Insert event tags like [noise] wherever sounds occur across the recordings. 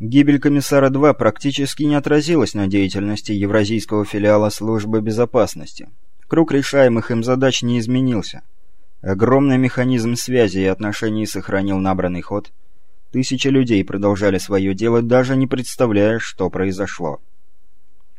Гибель комиссара-2 практически не отразилась на деятельности Евразийского филиала службы безопасности. Круг решаемых им задач не изменился. Огромный механизм связи и отношений сохранил набранный ход. Тысячи людей продолжали свое дело, даже не представляя, что произошло.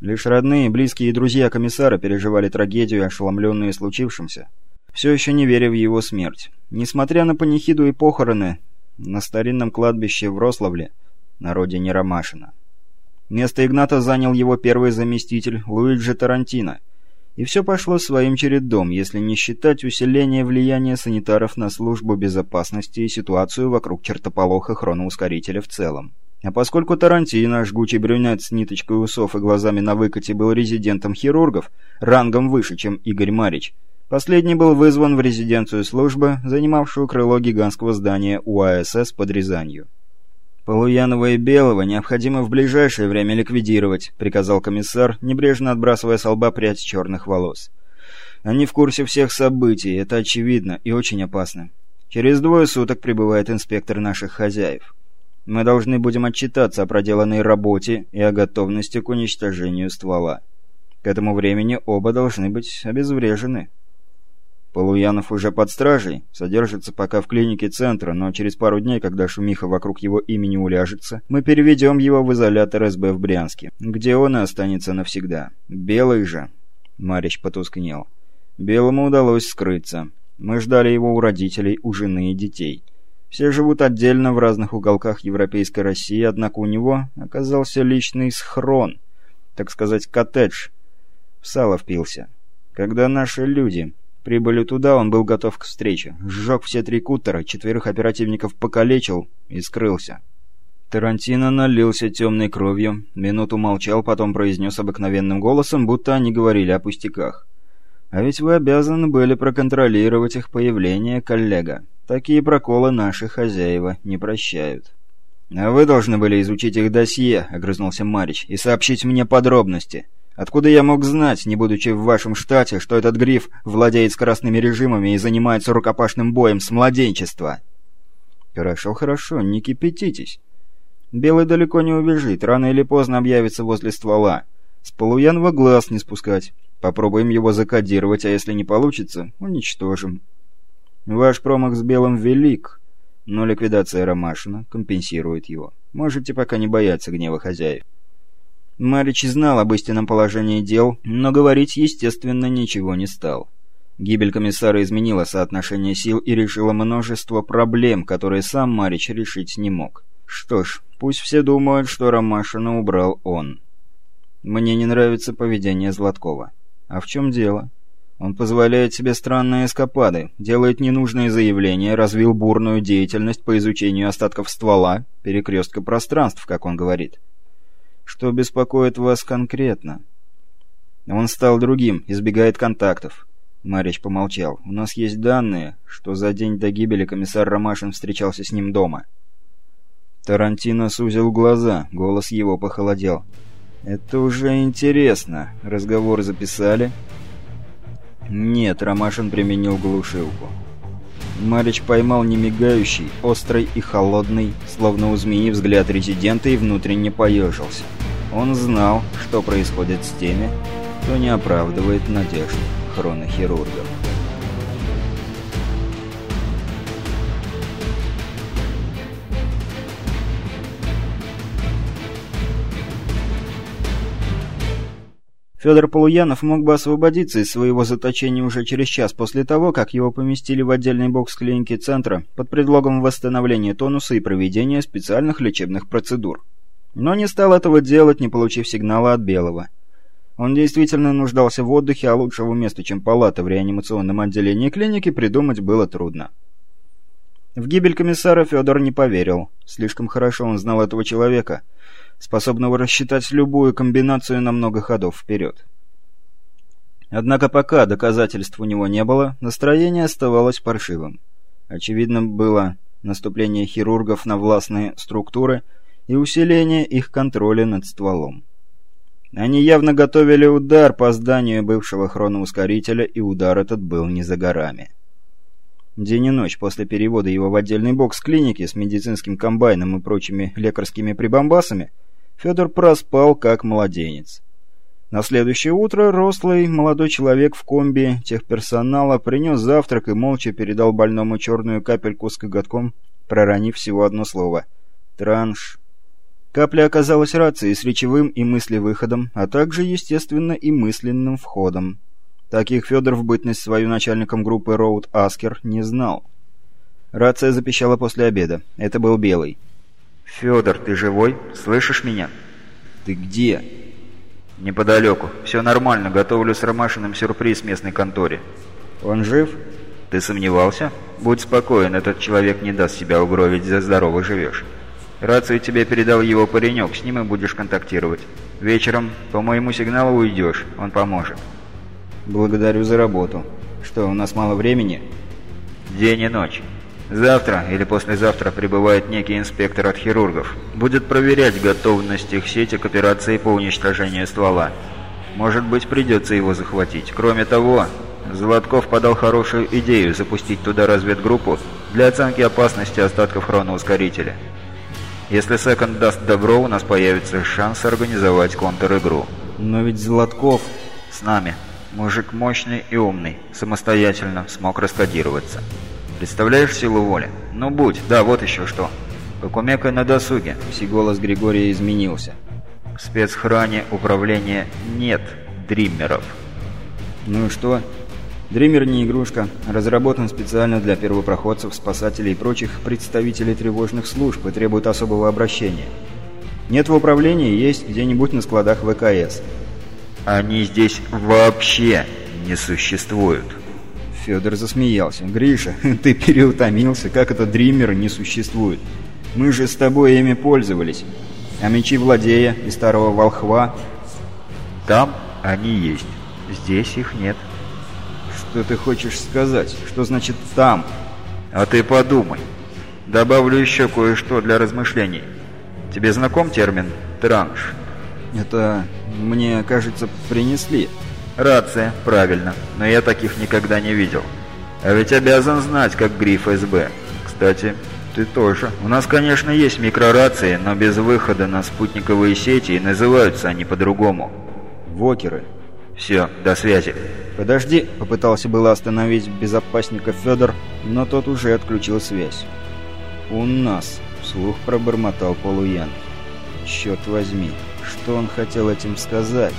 Лишь родные, близкие и друзья комиссара переживали трагедию, ошеломленные случившимся, все еще не веря в его смерть. Несмотря на панихиду и похороны, на старинном кладбище в Рославле, на родине Ромашина. Место Игната занял его первый заместитель Луиджи Тарантино. И все пошло своим чередом, если не считать усиления влияния санитаров на службу безопасности и ситуацию вокруг чертополоха хроноускорителя в целом. А поскольку Тарантино, жгучий брюнет с ниточкой усов и глазами на выкате, был резидентом хирургов, рангом выше, чем Игорь Марич, последний был вызван в резиденцию службы, занимавшую крыло гигантского здания УАСС под Рязанью. «Полуянова и Белого необходимо в ближайшее время ликвидировать», — приказал комиссар, небрежно отбрасывая с лба прядь черных волос. «Они в курсе всех событий, это очевидно и очень опасно. Через двое суток прибывает инспектор наших хозяев. Мы должны будем отчитаться о проделанной работе и о готовности к уничтожению ствола. К этому времени оба должны быть обезврежены». Полуянов уже под стражей, содержится пока в клинике центра, но через пару дней, когда шумиха вокруг его имени уляжется, мы переведем его в изолятор СБ в Брянске, где он и останется навсегда. Белый же...» Марич потускнел. «Белому удалось скрыться. Мы ждали его у родителей, у жены и детей. Все живут отдельно в разных уголках Европейской России, однако у него оказался личный схрон, так сказать, коттедж. В сало впился. Когда наши люди Прибыли туда, он был готов к встрече. Сжег все три куттера, четверых оперативников покалечил и скрылся. Тарантино налился темной кровью, минуту молчал, потом произнес обыкновенным голосом, будто они говорили о пустяках. «А ведь вы обязаны были проконтролировать их появление, коллега. Такие проколы наши хозяева не прощают». «А вы должны были изучить их досье», — огрызнулся Марич, — «и сообщить мне подробности. Откуда я мог знать, не будучи в вашем штате, что этот гриф владеет скоростными режимами и занимается рукопашным боем с младенчества? Хорошо, хорошо, не кипятитесь. Белый далеко не убежит, рано или поздно объявится возле ствола. С полуянного глаз не спускать. Попробуем его закодировать, а если не получится, уничтожим. Ваш промах с Белым велик, но ликвидация Ромашина компенсирует его. Можете пока не бояться гнева хозяев. Марич знал об истинном положении дел, но говорить, естественно, ничего не стал. Гибель комиссара изменила соотношение сил и решила множество проблем, которые сам Марич решить не мог. Что ж, пусть все думают, что Ромашина убрал он. Мне не нравится поведение Златкова. А в чем дело? Он позволяет себе странные эскапады, делает ненужные заявления, развил бурную деятельность по изучению остатков ствола, перекрестка пространств, как он говорит. Что беспокоит вас конкретно? Он стал другим, избегает контактов. Марич помолчал. У нас есть данные, что за день до гибели комиссар Ромашин встречался с ним дома. Тарантино сузил глаза, голос его похолодел. «Это уже интересно. Разговор записали?» «Нет», — Ромашин применил глушилку. Марич поймал немигающий, острый и холодный, словно у змеи взгляд резидента и внутренне поежился. Он знал, что происходит с теми, кто не оправдывает надежд хронохирургов. Федор Полуянов мог бы освободиться из своего заточения уже через час после того, как его поместили в отдельный бокс клиники центра под предлогом восстановления тонуса и проведения специальных лечебных процедур. Но не стал этого делать, не получив сигнала от Белого. Он действительно нуждался в отдыхе, а лучшего места, чем палата в реанимационном отделении клиники, придумать было трудно. В гибель комиссара Федор не поверил. Слишком хорошо он знал этого человека – способного рассчитать любую комбинацию на много ходов вперед. Однако пока доказательств у него не было, настроение оставалось паршивым. Очевидно было наступление хирургов на властные структуры и усиление их контроля над стволом. Они явно готовили удар по зданию бывшего хроноускорителя, и удар этот был не за горами. День и ночь после перевода его в отдельный бокс клиники с медицинским комбайном и прочими лекарскими прибамбасами, Федор проспал как младенец. На следующее утро рослый молодой человек в комби техперсонала принес завтрак и молча передал больному черную капельку с коготком, проронив всего одно слово «Транш». Капля оказалась рацией с речевым и мыслевыходом, а также, естественно, и мысленным входом. Таких Федор в бытность свою начальником группы Роуд Аскер не знал. Рация запищала после обеда. Это был Белый. «Федор, ты живой? Слышишь меня?» «Ты где?» «Неподалеку. Все нормально. Готовлю с Ромашиным сюрприз местной конторе». «Он жив?» «Ты сомневался? Будь спокоен, этот человек не даст себя угробить, за здорово живешь». Рацию тебе передал его паренек, с ним и будешь контактировать. Вечером по моему сигналу уйдешь, он поможет. Благодарю за работу. Что, у нас мало времени? День и ночь. Завтра или послезавтра прибывает некий инспектор от хирургов. Будет проверять готовность их сети к операции по уничтожению ствола. Может быть, придется его захватить. Кроме того, Золотков подал хорошую идею запустить туда разведгруппу для оценки опасности остатков хроноускорителя. Если Секонд даст добро, у нас появится шанс организовать контр-игру. Но ведь Золотков... С нами. Мужик мощный и умный. Самостоятельно смог раскодироваться. Представляешь силу воли? Ну будь, да, вот еще что. Покумекай на досуге. Все голос Григория изменился. В спецхране управления нет дриммеров. Ну и что? Дример не игрушка, разработан специально для первопроходцев, спасателей и прочих представителей тревожных служб и требует особого обращения. Нет в управлении, есть где-нибудь на складах ВКС. Они здесь вообще не существуют. Федор засмеялся. «Гриша, [laughs] ты переутомился, как это Дример не существует? Мы же с тобой ими пользовались. А мечи Владея и Старого Волхва...» «Там они есть, здесь их нет». «Что ты хочешь сказать? Что значит «там»?» «А ты подумай. Добавлю еще кое-что для размышлений. Тебе знаком термин «транш»?» «Это, мне кажется, принесли». «Рация, правильно. Но я таких никогда не видел. А ведь обязан знать, как гриф СБ. Кстати, ты тоже. У нас, конечно, есть микрорации, но без выхода на спутниковые сети, называются они по-другому». «Вокеры». «Все, до связи». «Подожди», — попытался было остановить безопасника Федор, но тот уже отключил связь. «У нас», — вслух пробормотал Полуян. «Черт возьми, что он хотел этим сказать?»